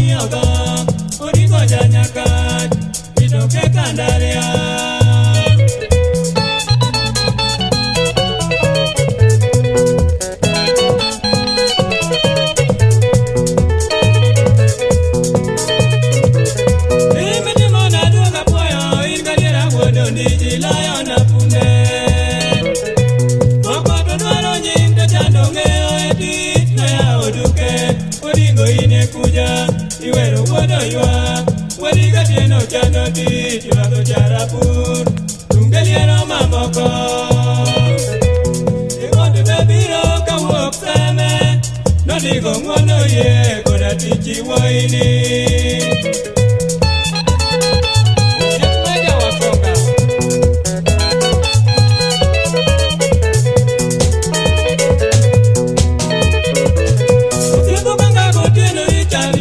你要的。aiwa kwerika tieno chanoti chivato charapur tungeliero mamoko ikondibebiro kawuokseme nonigo ng'ono ye koda tichiwoini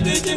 Thank you.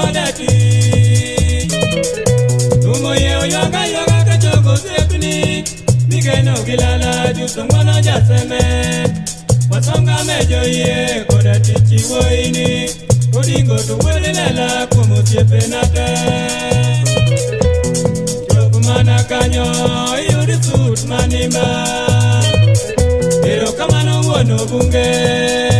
kodeti umoye oyoka yoka kacokosekuni nigeno gilala jusongono jaseme wasonga mejoye kodeti chiwoini kodingo tuwelilela kumosiepenate jokumana kanyo yudisut manima ero kamano wuono bunge